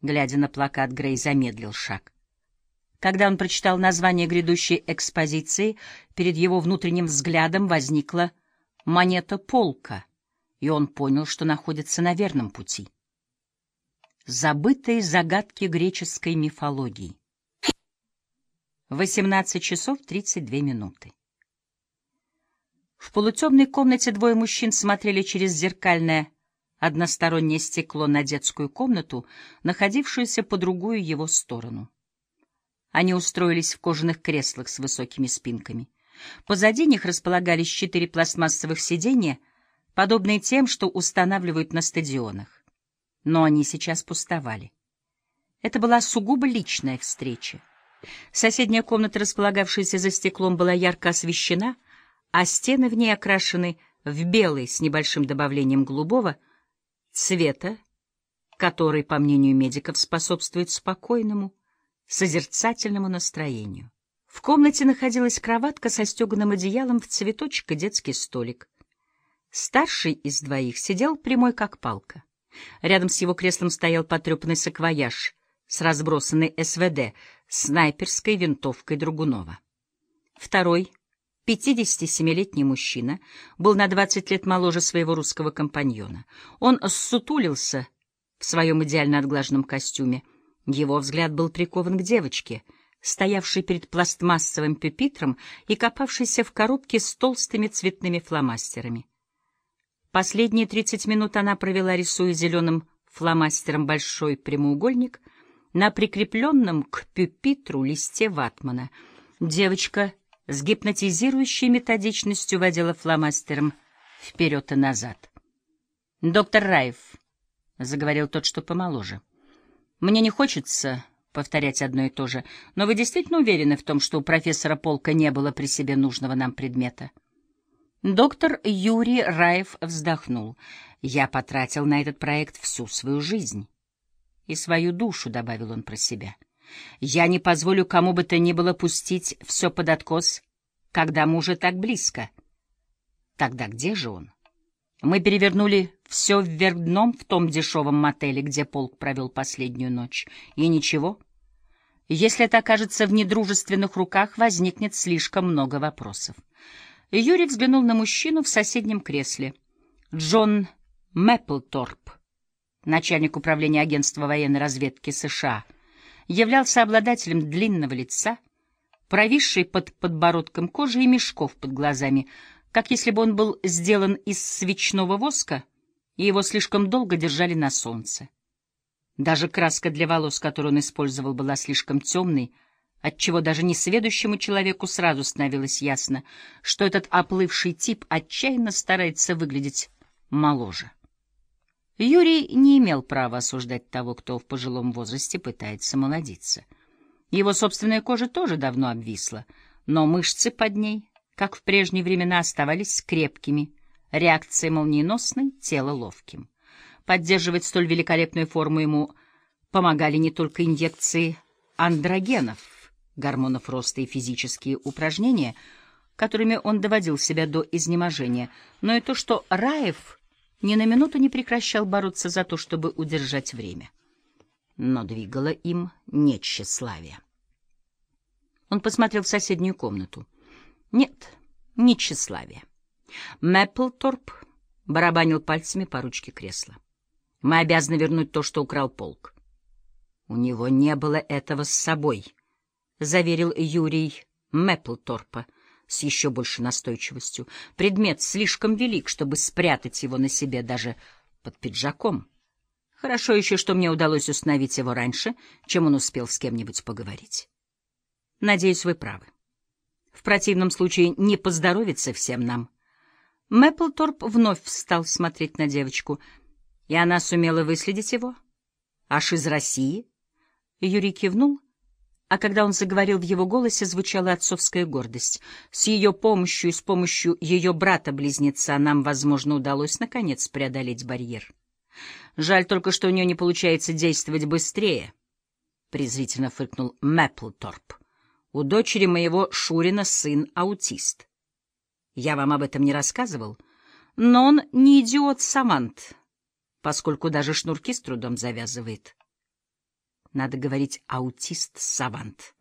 Глядя на плакат, Грей замедлил шаг. Когда он прочитал название грядущей экспозиции, перед его внутренним взглядом возникла монета полка, и он понял, что находится на верном пути. Забытые загадки греческой мифологии. 18 часов 32 минуты. В полутемной комнате двое мужчин смотрели через зеркальное одностороннее стекло на детскую комнату, находившуюся по другую его сторону. Они устроились в кожаных креслах с высокими спинками. Позади них располагались четыре пластмассовых сиденья, подобные тем, что устанавливают на стадионах. Но они сейчас пустовали. Это была сугубо личная встреча. Соседняя комната, располагавшаяся за стеклом, была ярко освещена, а стены в ней окрашены в белый с небольшим добавлением голубого — цвета, который, по мнению медиков, способствует спокойному, созерцательному настроению. В комнате находилась кроватка со стеганым одеялом в цветочек и детский столик. Старший из двоих сидел прямой, как палка. Рядом с его креслом стоял потрепанный саквояж с разбросанной СВД, снайперской винтовкой Другунова. Второй, 57-летний мужчина, был на 20 лет моложе своего русского компаньона. Он ссутулился в своем идеально отглаженном костюме. Его взгляд был прикован к девочке, стоявшей перед пластмассовым пюпитром и копавшейся в коробке с толстыми цветными фломастерами. Последние 30 минут она провела, рисуя зеленым фломастером большой прямоугольник на прикрепленном к пюпитру листе ватмана. Девочка с гипнотизирующей методичностью водила фломастером вперед и назад. «Доктор Раев», — заговорил тот, что помоложе, — «мне не хочется повторять одно и то же, но вы действительно уверены в том, что у профессора Полка не было при себе нужного нам предмета?» Доктор Юрий Раев вздохнул. «Я потратил на этот проект всю свою жизнь. И свою душу», — добавил он про себя. Я не позволю кому бы то ни было пустить все под откос, когда мы уже так близко. Тогда где же он? Мы перевернули все вверх дном в том дешевом мотеле, где полк провел последнюю ночь. И ничего. Если это окажется в недружественных руках, возникнет слишком много вопросов. Юрий взглянул на мужчину в соседнем кресле. Джон Мэпплторп, начальник управления агентства военной разведки США — являлся обладателем длинного лица, провисшей под подбородком кожи и мешков под глазами, как если бы он был сделан из свечного воска, и его слишком долго держали на солнце. Даже краска для волос, которую он использовал, была слишком темной, отчего даже несведущему человеку сразу становилось ясно, что этот оплывший тип отчаянно старается выглядеть моложе. Юрий не имел права осуждать того, кто в пожилом возрасте пытается молодиться. Его собственная кожа тоже давно обвисла, но мышцы под ней, как в прежние времена, оставались крепкими, реакция молниеносной, тело ловким. Поддерживать столь великолепную форму ему помогали не только инъекции андрогенов, гормонов роста и физические упражнения, которыми он доводил себя до изнеможения, но и то, что Раев — ни на минуту не прекращал бороться за то, чтобы удержать время. Но двигало им не тщеславие. Он посмотрел в соседнюю комнату. Нет, не тщеславие. Мэпплторп барабанил пальцами по ручке кресла. Мы обязаны вернуть то, что украл полк. У него не было этого с собой, — заверил Юрий Мэпплторпа с еще большей настойчивостью. Предмет слишком велик, чтобы спрятать его на себе даже под пиджаком. Хорошо еще, что мне удалось установить его раньше, чем он успел с кем-нибудь поговорить. Надеюсь, вы правы. В противном случае не поздоровится всем нам. Мэпплторп вновь встал смотреть на девочку, и она сумела выследить его. Аж из России? Юрий кивнул а когда он заговорил, в его голосе звучала отцовская гордость. С ее помощью и с помощью ее брата-близнеца нам, возможно, удалось, наконец, преодолеть барьер. Жаль только, что у нее не получается действовать быстрее, — презрительно фыркнул Мэпплторп. У дочери моего Шурина сын аутист. Я вам об этом не рассказывал, но он не идиот-самант, поскольку даже шнурки с трудом завязывает. Надо говорить аутист-савант.